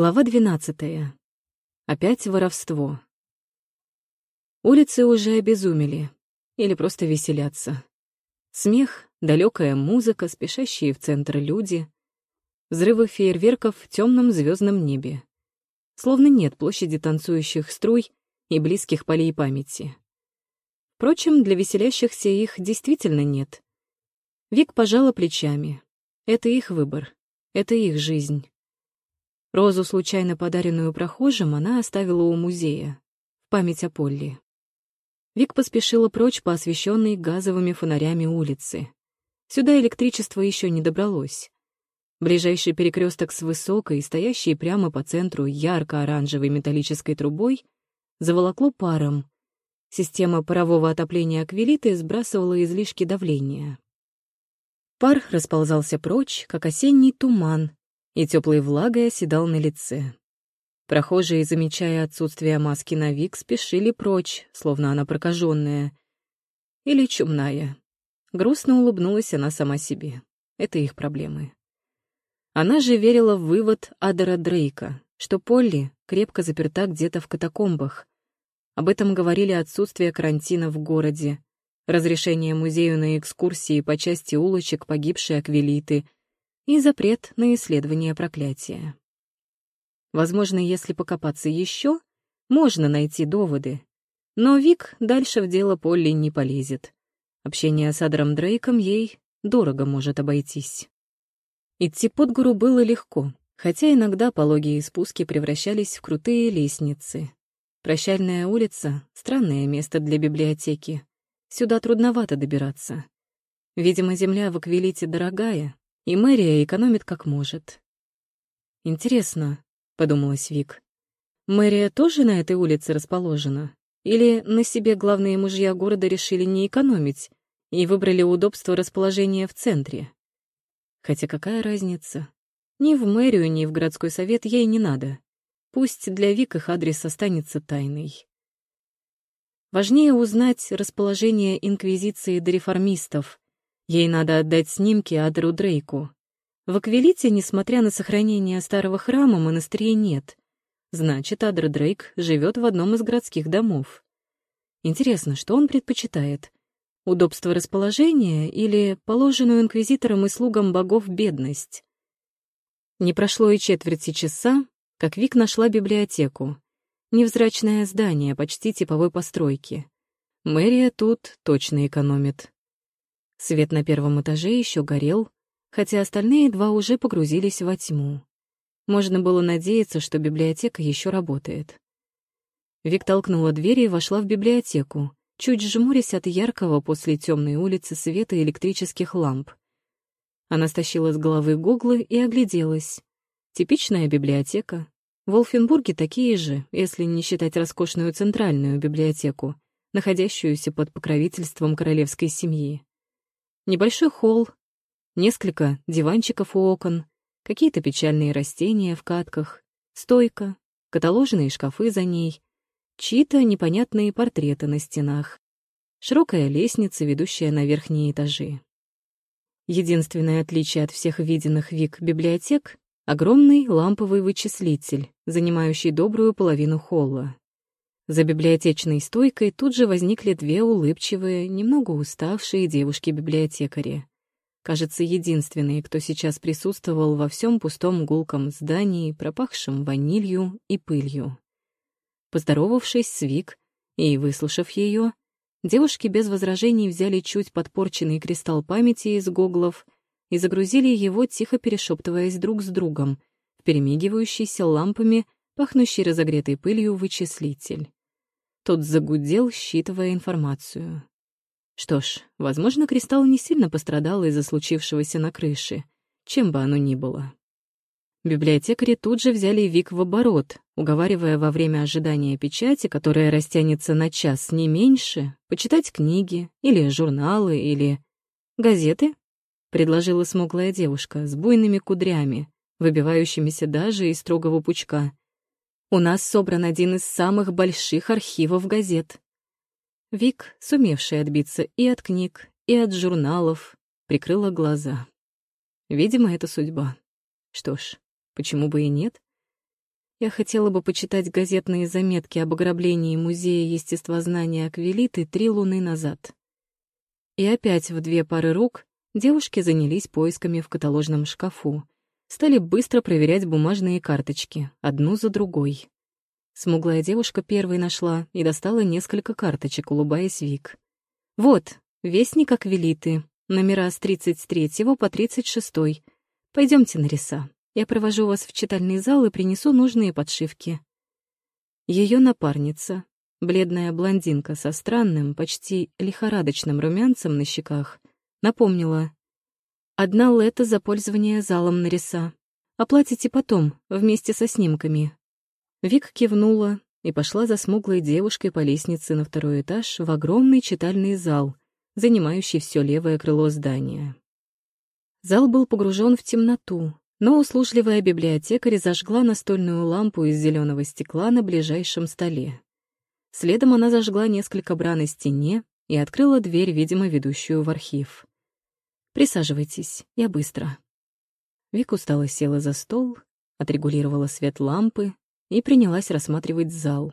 Глава двенадцатая. Опять воровство. Улицы уже обезумели. Или просто веселятся. Смех, далекая музыка, спешащие в центр люди. Взрывы фейерверков в темном звездном небе. Словно нет площади танцующих струй и близких полей памяти. Впрочем, для веселящихся их действительно нет. Вик пожала плечами. Это их выбор. Это их жизнь. Розу, случайно подаренную прохожим, она оставила у музея, в память о Полли. Вик поспешила прочь по освещенной газовыми фонарями улице. Сюда электричество еще не добралось. Ближайший перекресток с высокой, стоящей прямо по центру ярко-оранжевой металлической трубой, заволокло паром. Система парового отопления аквилиты сбрасывала излишки давления. Пар расползался прочь, как осенний туман, и теплой влагой оседал на лице. Прохожие, замечая отсутствие маски на Вик, спешили прочь, словно она прокаженная. Или чумная. Грустно улыбнулась она сама себе. Это их проблемы. Она же верила в вывод Адера Дрейка, что Полли крепко заперта где-то в катакомбах. Об этом говорили отсутствие карантина в городе, разрешение музею на экскурсии по части улочек погибшей Аквилиты — и запрет на исследование проклятия. Возможно, если покопаться еще, можно найти доводы. Но Вик дальше в дело Полли не полезет. Общение с Адром Дрейком ей дорого может обойтись. Идти под гору было легко, хотя иногда пологие спуски превращались в крутые лестницы. Прощальная улица — странное место для библиотеки. Сюда трудновато добираться. Видимо, земля в Аквилите дорогая, и мэрия экономит как может. «Интересно», — подумалась Вик, — «мэрия тоже на этой улице расположена? Или на себе главные мужья города решили не экономить и выбрали удобство расположения в центре? Хотя какая разница? Ни в мэрию, ни в городской совет ей не надо. Пусть для Вик их адрес останется тайной. Важнее узнать расположение инквизиции до реформистов, Ей надо отдать снимки Адру Дрейку. В Аквилите, несмотря на сохранение старого храма, монастыря нет. Значит, Адр Дрейк живет в одном из городских домов. Интересно, что он предпочитает? Удобство расположения или положенную инквизиторам и слугам богов бедность? Не прошло и четверти часа, как Вик нашла библиотеку. Невзрачное здание, почти типовой постройки. Мэрия тут точно экономит. Свет на первом этаже еще горел, хотя остальные два уже погрузились во тьму. Можно было надеяться, что библиотека еще работает. Вик толкнула дверь и вошла в библиотеку, чуть жмурясь от яркого после темной улицы света электрических ламп. Она стащила с головы гуглы и огляделась. Типичная библиотека. В Волфенбурге такие же, если не считать роскошную центральную библиотеку, находящуюся под покровительством королевской семьи. Небольшой холл, несколько диванчиков у окон, какие-то печальные растения в катках, стойка, каталоженные шкафы за ней, чьи-то непонятные портреты на стенах, широкая лестница, ведущая на верхние этажи. Единственное отличие от всех виденных Вик библиотек — огромный ламповый вычислитель, занимающий добрую половину холла. За библиотечной стойкой тут же возникли две улыбчивые, немного уставшие девушки-библиотекари. Кажется, единственные, кто сейчас присутствовал во всем пустом гулком здании, пропахшем ванилью и пылью. Поздоровавшись с Вик и выслушав ее, девушки без возражений взяли чуть подпорченный кристалл памяти из гоглов и загрузили его, тихо перешептываясь друг с другом, перемигивающийся лампами, пахнущий разогретой пылью вычислитель. Тот загудел, считывая информацию. Что ж, возможно, кристалл не сильно пострадал из-за случившегося на крыше, чем бы оно ни было. Библиотекари тут же взяли Вик в оборот, уговаривая во время ожидания печати, которая растянется на час не меньше, почитать книги или журналы или... «Газеты?» — предложила смуглая девушка с буйными кудрями, выбивающимися даже из строгого пучка, у нас собран один из самых больших архивов газет. Вик, сумевшая отбиться и от книг, и от журналов, прикрыла глаза. Видимо, это судьба. Что ж, почему бы и нет? Я хотела бы почитать газетные заметки об ограблении Музея естествознания Аквилиты три луны назад. И опять в две пары рук девушки занялись поисками в каталожном шкафу. Стали быстро проверять бумажные карточки, одну за другой. Смуглая девушка первой нашла и достала несколько карточек, улыбаясь Вик. «Вот, вестник Аквилиты, номера с 33 по 36. Пойдемте на риса. Я провожу вас в читальный зал и принесу нужные подшивки». Ее напарница, бледная блондинка со странным, почти лихорадочным румянцем на щеках, напомнила. «Одна лета за пользование залом на риса. Оплатите потом, вместе со снимками». Вик кивнула и пошла за смуглой девушкой по лестнице на второй этаж в огромный читальный зал, занимающий все левое крыло здания. Зал был погружен в темноту, но услужливая библиотекарь зажгла настольную лампу из зеленого стекла на ближайшем столе. Следом она зажгла несколько бра на стене и открыла дверь, видимо, ведущую в архив. «Присаживайтесь, я быстро». Вик устало села за стол, отрегулировала свет лампы и принялась рассматривать зал.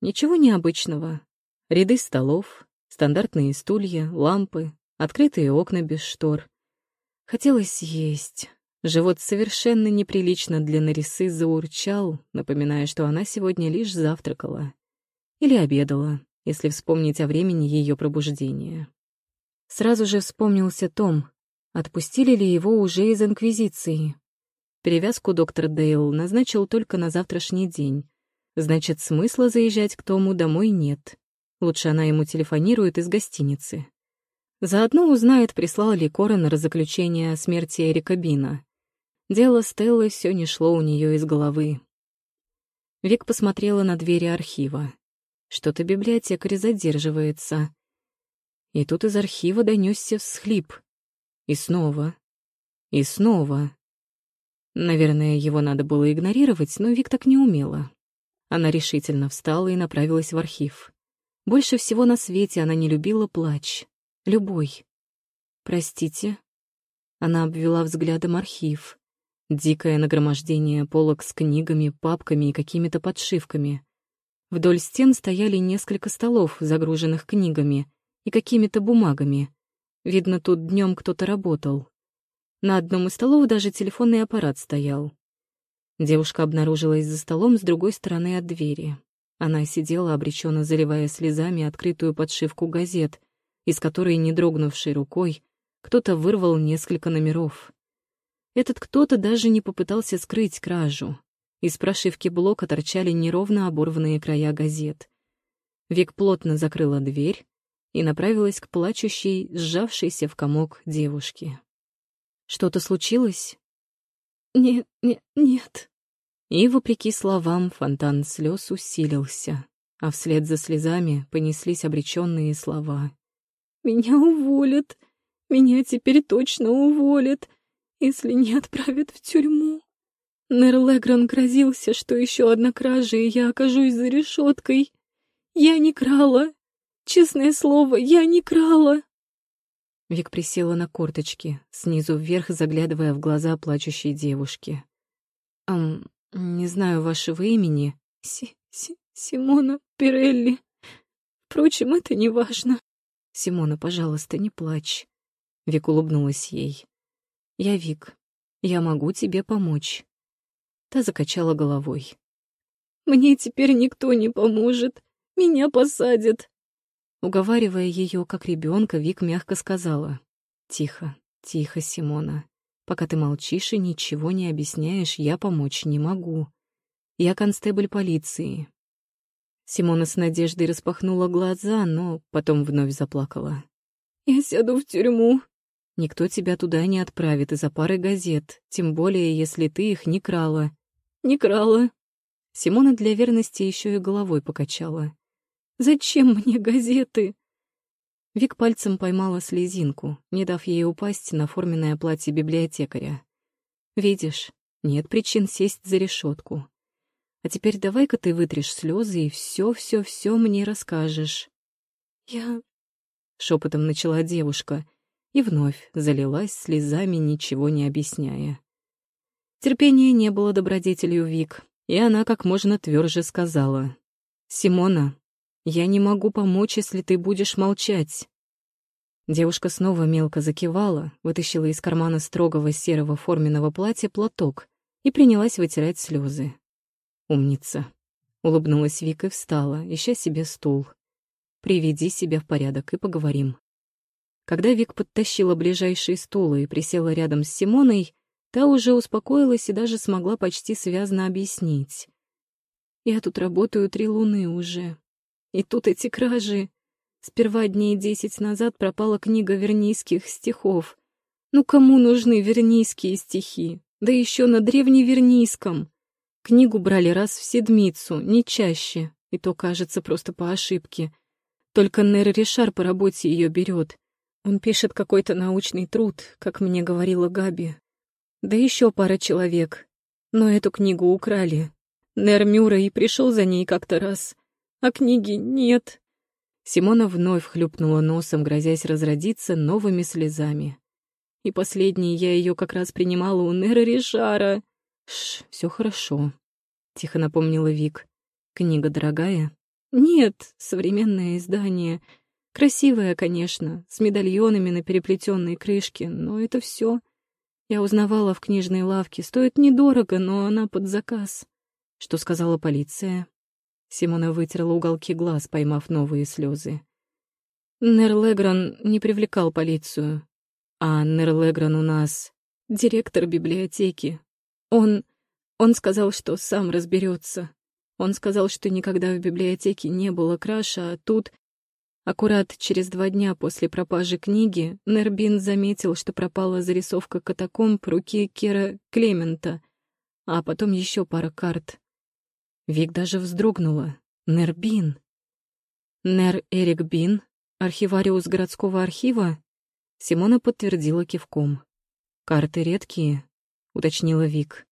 Ничего необычного. Ряды столов, Стандартные стулья, лампы, открытые окна без штор. Хотелось есть. Живот совершенно неприлично для Нарисы заурчал, напоминая, что она сегодня лишь завтракала. Или обедала, если вспомнить о времени ее пробуждения. Сразу же вспомнился Том. Отпустили ли его уже из Инквизиции? Перевязку доктор Дейл назначил только на завтрашний день. Значит, смысла заезжать к Тому домой нет. Лучше она ему телефонирует из гостиницы. Заодно узнает, прислал ли коронер заключение о смерти Эрика Бина. Дело Стеллы все не шло у нее из головы. Вик посмотрела на двери архива. Что-то библиотекарь задерживается. И тут из архива донесся всхлип. И снова. И снова. Наверное, его надо было игнорировать, но Вик так не умела. Она решительно встала и направилась в архив. Больше всего на свете она не любила плач. Любой. «Простите». Она обвела взглядом архив. Дикое нагромождение полок с книгами, папками и какими-то подшивками. Вдоль стен стояли несколько столов, загруженных книгами и какими-то бумагами. Видно, тут днем кто-то работал. На одном из столов даже телефонный аппарат стоял. Девушка обнаружилась за столом с другой стороны от двери. Она сидела, обреченно заливая слезами открытую подшивку газет, из которой, не дрогнувшей рукой, кто-то вырвал несколько номеров. Этот кто-то даже не попытался скрыть кражу. Из прошивки блока торчали неровно оборванные края газет. Вик плотно закрыла дверь и направилась к плачущей, сжавшейся в комок девушке. «Что-то случилось?» «Нет, нет, нет», и, вопреки словам, фонтан слез усилился, а вслед за слезами понеслись обреченные слова. «Меня уволят! Меня теперь точно уволят, если не отправят в тюрьму!» Нерлегран грозился, что еще одна кража, и я окажусь за решеткой. Я не крала. Честное слово, я не крала. Вик присела на корточки, снизу вверх заглядывая в глаза плачущей девушки. «Ам, не знаю вашего имени. Си -си Симона Пирелли. Впрочем, это не важно. Симона, пожалуйста, не плачь. Вик улыбнулась ей. Я Вик. Я могу тебе помочь. Та закачала головой. Мне теперь никто не поможет. Меня посадят. Уговаривая ее, как ребенка, Вик мягко сказала. Тихо, тихо, Симона. Пока ты молчишь и ничего не объясняешь, я помочь не могу. Я констебль полиции». Симона с надеждой распахнула глаза, но потом вновь заплакала. «Я сяду в тюрьму». «Никто тебя туда не отправит из-за пары газет, тем более, если ты их не крала». «Не крала». Симона для верности еще и головой покачала. «Зачем мне газеты? Вик пальцем поймала слезинку, не дав ей упасть на форменное платье библиотекаря. «Видишь, нет причин сесть за решетку. А теперь давай-ка ты вытрешь слезы и все-все-все мне расскажешь». «Я...» — шепотом начала девушка и вновь залилась слезами, ничего не объясняя. Терпения не было добродетелью Вик, и она как можно тверже сказала. «Симона, я не могу помочь, если ты будешь молчать». Девушка снова мелко закивала, вытащила из кармана строгого серого форменного платья платок и принялась вытирать слезы. «Умница», — улыбнулась Вика и встала, ища себе стул. «Приведи себя в порядок и поговорим». Когда Вик подтащила ближайшие стулы и присела рядом с Симоной, та уже успокоилась и даже смогла почти связно объяснить. «Я тут работаю три луны уже. И тут эти кражи. Сперва дней десять назад пропала книга вернийских стихов. Ну кому нужны вернийские стихи? Да еще на древневернийском. Книгу брали раз в седмицу, не чаще, и то, кажется, просто по ошибке. Только Нер Ришар по работе ее берет. Он пишет какой-то научный труд, как мне говорила Габи. Да еще пара человек. Но эту книгу украли. Нер Мюррей пришел за ней как-то раз, а книги нет. Симона вновь хлюпнула носом, грозясь разродиться новыми слезами. И последней я ее как раз принимала у Нера Ришара. Шш, все хорошо, тихо напомнила Вик. Книга дорогая? Нет, современное издание. Красивое, конечно, с медальонами на переплетенной крышке, но это все. Я узнавала в книжной лавке, стоит недорого, но она под заказ. Что сказала полиция? Симона вытерла уголки глаз, поймав новые слезы. Нерлегран не привлекал полицию. А Нерлегран у нас директор библиотеки. Он... он сказал, что сам разберется. Он сказал, что никогда в библиотеке не было краша, а тут... Аккурат через два дня после пропажи книги Нербин заметил, что пропала зарисовка катакомб руки Кера Клемента, а потом еще пара карт. Вик даже вздрогнула. Нербин. Нер Эрик Бин, архивариус городского архива? Симона подтвердила кивком. «Карты редкие», — уточнила Вик.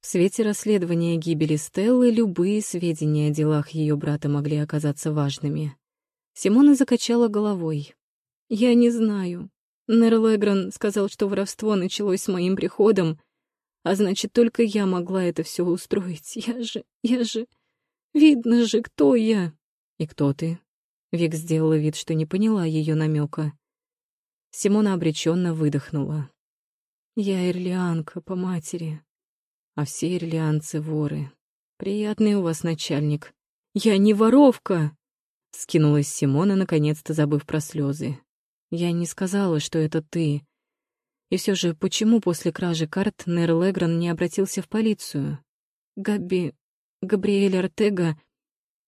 В свете расследования гибели Стеллы любые сведения о делах ее брата могли оказаться важными. Симона закачала головой. «Я не знаю. Нер Легран сказал, что воровство началось с моим приходом, а значит, только я могла это все устроить. Я же... я же... Видно же, кто я. И кто ты? Вик сделала вид, что не поняла ее намека. Симона обреченно выдохнула. Я ирлианка по матери. А все ирлианцы воры. Приятный у вас начальник. Я не воровка! Скинулась Симона, наконец-то забыв про слезы. Я не сказала, что это ты. И все же, почему после кражи карт Нер Легран не обратился в полицию? Габи... Габриэль Артега...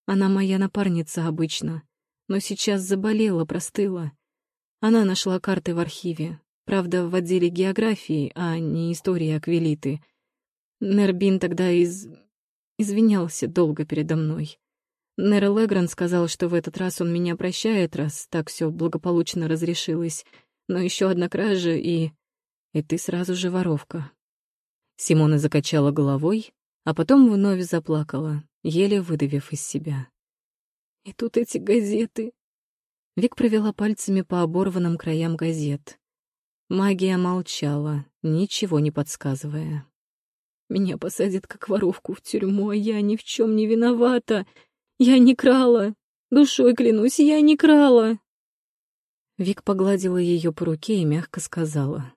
Она моя напарница обычно, но сейчас заболела, простыла. Она нашла карты в архиве, правда, в отделе географии, а не истории Аквилиты. Нербин тогда из... извинялся долго передо мной. Нер Легран сказал, что в этот раз он меня прощает, раз так все благополучно разрешилось, но еще одна кража и и ты сразу же воровка». Симона закачала головой, а потом вновь заплакала, еле выдавив из себя. «И тут эти газеты...» Вик провела пальцами по оборванным краям газет. Магия молчала, ничего не подсказывая. «Меня посадят как воровку в тюрьму, а я ни в чем не виновата. Я не крала. Душой клянусь, я не крала». Вик погладила ее по руке и мягко сказала.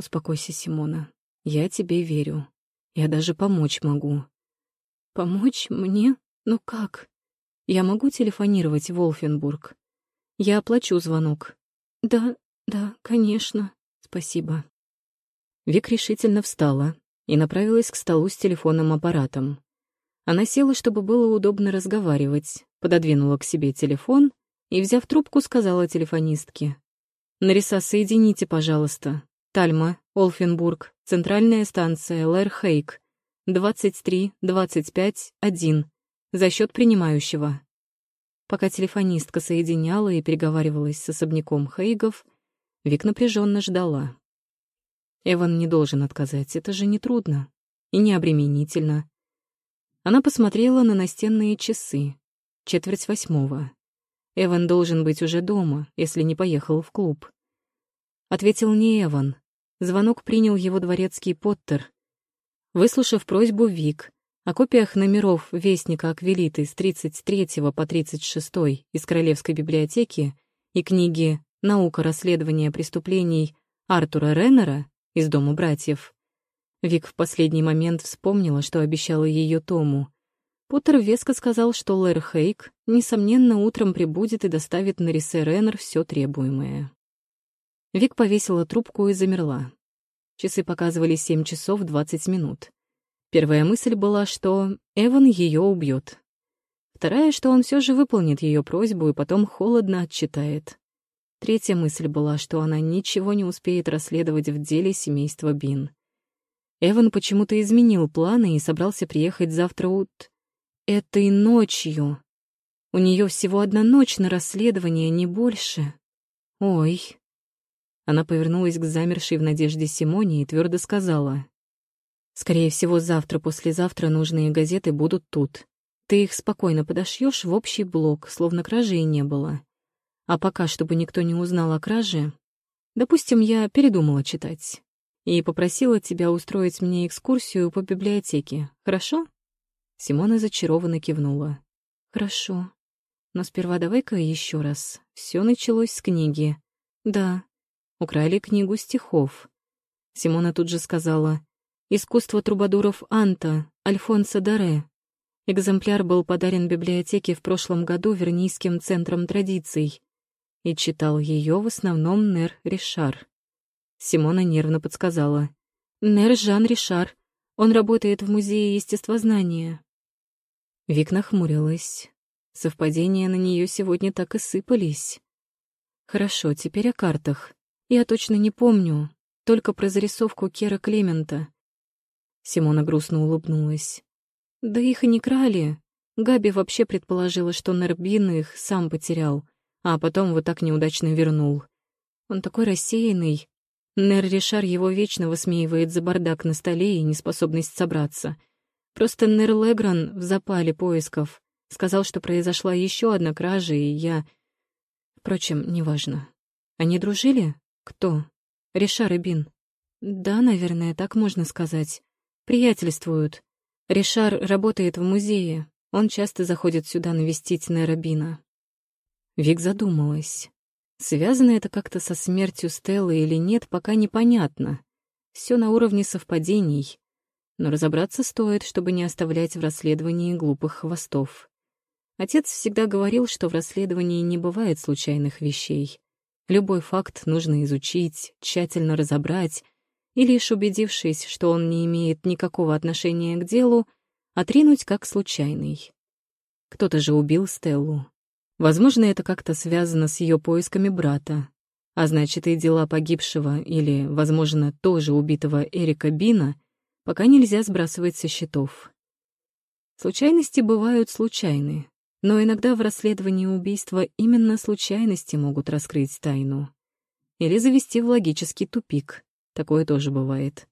Успокойся, Симона. Я тебе верю. Я даже помочь могу. Помочь мне? Ну как? Я могу телефонировать в Волфенбург. Я оплачу звонок. Да, да, конечно. Спасибо. Вик решительно встала и направилась к столу с телефонным аппаратом. Она села, чтобы было удобно разговаривать, пододвинула к себе телефон и, взяв трубку, сказала телефонистке. «Нариса, соедините, пожалуйста. Тальма, Олфенбург, центральная станция Лэр-Хейк, 23-25-1, за счет принимающего. Пока телефонистка соединяла и переговаривалась с особняком Хейгов, Вик напряженно ждала. Эван не должен отказать, это же не трудно и не обременительно. Она посмотрела на настенные часы. Четверть восьмого. Эван должен быть уже дома, если не поехал в клуб. Ответил не Эван. Звонок принял его дворецкий Поттер. Выслушав просьбу Вик, О копиях номеров Вестника Аквилиты с 33 по 36 из Королевской библиотеки и книги «Наука расследования преступлений» Артура Реннера из Дома братьев. Вик в последний момент вспомнила, что обещала ее Тому. Поттер веско сказал, что Лэр Хейк, несомненно, утром прибудет и доставит на Рисе Реннер все требуемое. Вик повесила трубку и замерла. Часы показывали 7 часов 20 минут. Первая мысль была, что Эван ее убьет. Вторая, что он все же выполнит ее просьбу и потом холодно отчитает. Третья мысль была, что она ничего не успеет расследовать в деле семейства Бин. Эван почему-то изменил планы и собрался приехать завтра ут... этой ночью. У нее всего одна ночь на расследование, не больше. Ой. Она повернулась к замершей в надежде Симоне и твердо сказала. «Скорее всего, завтра-послезавтра нужные газеты будут тут. Ты их спокойно подошьешь в общий блок, словно кражи не было. А пока, чтобы никто не узнал о краже, допустим, я передумала читать и попросила тебя устроить мне экскурсию по библиотеке, хорошо?» Симона зачарованно кивнула. «Хорошо. Но сперва давай-ка еще раз. Все началось с книги. Да, украли книгу стихов. Симона тут же сказала «Искусство трубадуров Анта, Альфонсо Даре». Экземпляр был подарен библиотеке в прошлом году Вернийским центром традиций, и читал ее в основном Нер Ришар. Симона нервно подсказала. «Нер Жан Ришар. Он работает в Музее естествознания». Вик нахмурилась. Совпадения на нее сегодня так и сыпались. «Хорошо, теперь о картах. Я точно не помню, только про зарисовку Кера Клемента. Симона грустно улыбнулась. Да их и не крали. Габи вообще предположила, что Нербин их сам потерял, а потом вот так неудачно вернул. Он такой рассеянный. Нер Ришар его вечно высмеивает за бардак на столе и неспособность собраться. Просто Нер Легран в запале поисков сказал, что произошла еще одна кража, и я... Впрочем, неважно. Они дружили? Кто? Ришар и Бин. Да, наверное, так можно сказать. Приятельствуют. Ришар работает в музее. Он часто заходит сюда навестить Нера Бина. Вик задумалась. Связано это как-то со смертью Стеллы или нет, пока непонятно. Все на уровне совпадений. Но разобраться стоит, чтобы не оставлять в расследовании глупых хвостов. Отец всегда говорил, что в расследовании не бывает случайных вещей. Любой факт нужно изучить, тщательно разобрать, и лишь убедившись, что он не имеет никакого отношения к делу, отринуть как случайный. Кто-то же убил Стеллу. Возможно, это как-то связано с ее поисками брата, а значит, и дела погибшего или, возможно, тоже убитого Эрика Бина пока нельзя сбрасывать со счетов. Случайности бывают случайны, но иногда в расследовании убийства именно случайности могут раскрыть тайну. Или завести в логический тупик. Такое тоже бывает.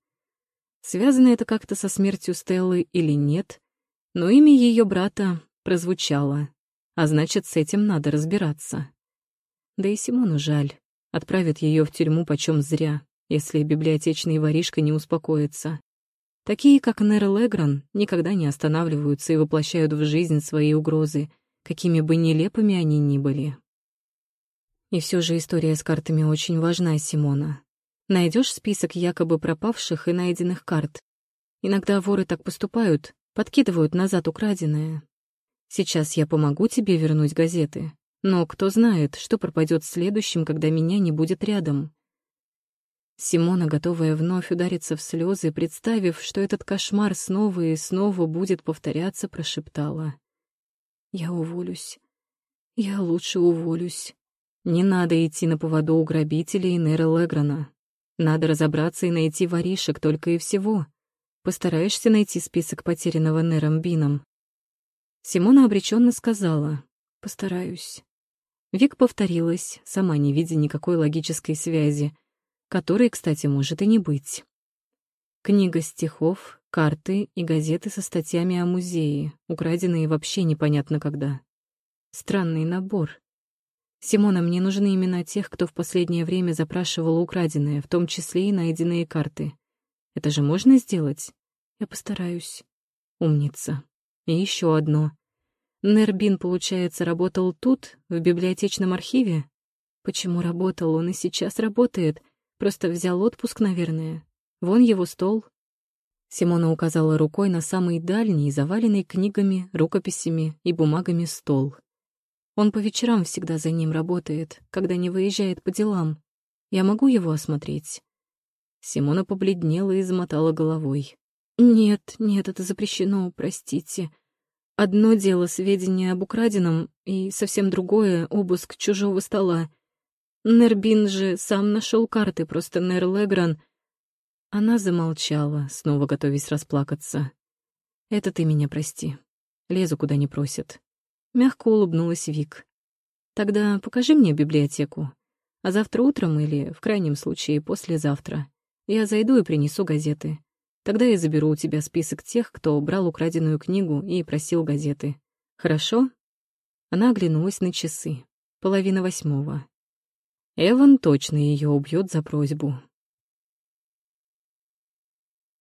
Связано это как-то со смертью Стеллы или нет, но имя ее брата прозвучало, а значит, с этим надо разбираться. Да и Симону жаль. Отправят ее в тюрьму почем зря, если библиотечный воришка не успокоится. Такие, как Нер Легран, никогда не останавливаются и воплощают в жизнь свои угрозы, какими бы нелепыми они ни были. И все же история с картами очень важна, Симона. Найдешь список якобы пропавших и найденных карт. Иногда воры так поступают, подкидывают назад украденное. Сейчас я помогу тебе вернуть газеты, но кто знает, что пропадет следующим, когда меня не будет рядом. Симона, готовая вновь удариться в слезы, представив, что этот кошмар снова и снова будет повторяться, прошептала. «Я уволюсь. Я лучше уволюсь. Не надо идти на поводу у грабителей Нера Леграна. Надо разобраться и найти воришек только и всего. Постараешься найти список потерянного Нером Бином?» Симона обреченно сказала. «Постараюсь». Вик повторилась, сама не видя никакой логической связи — которой, кстати, может и не быть. Книга стихов, карты и газеты со статьями о музее, украденные вообще непонятно когда. Странный набор. Симона, мне нужны имена тех, кто в последнее время запрашивал украденное, в том числе и найденные карты. Это же можно сделать? Я постараюсь. Умница. И еще одно. Нербин, получается, работал тут, в библиотечном архиве? Почему работал? Он и сейчас работает. Просто взял отпуск, наверное. Вон его стол. Симона указала рукой на самый дальний, заваленный книгами, рукописями и бумагами стол. Он по вечерам всегда за ним работает, когда не выезжает по делам. Я могу его осмотреть?» Симона побледнела и замотала головой. «Нет, нет, это запрещено, простите. Одно дело сведения об украденном, и совсем другое — обыск чужого стола. Нербин же сам нашел карты, просто Нер Легран она замолчала, снова готовясь расплакаться. «Это ты меня прости. Лезу, куда не просят». Мягко улыбнулась Вик. «Тогда покажи мне библиотеку. А завтра утром или, в крайнем случае, послезавтра я зайду и принесу газеты. Тогда я заберу у тебя список тех, кто брал украденную книгу и просил газеты. Хорошо?» Она оглянулась на часы. Половина восьмого. Эван точно ее убьет за просьбу.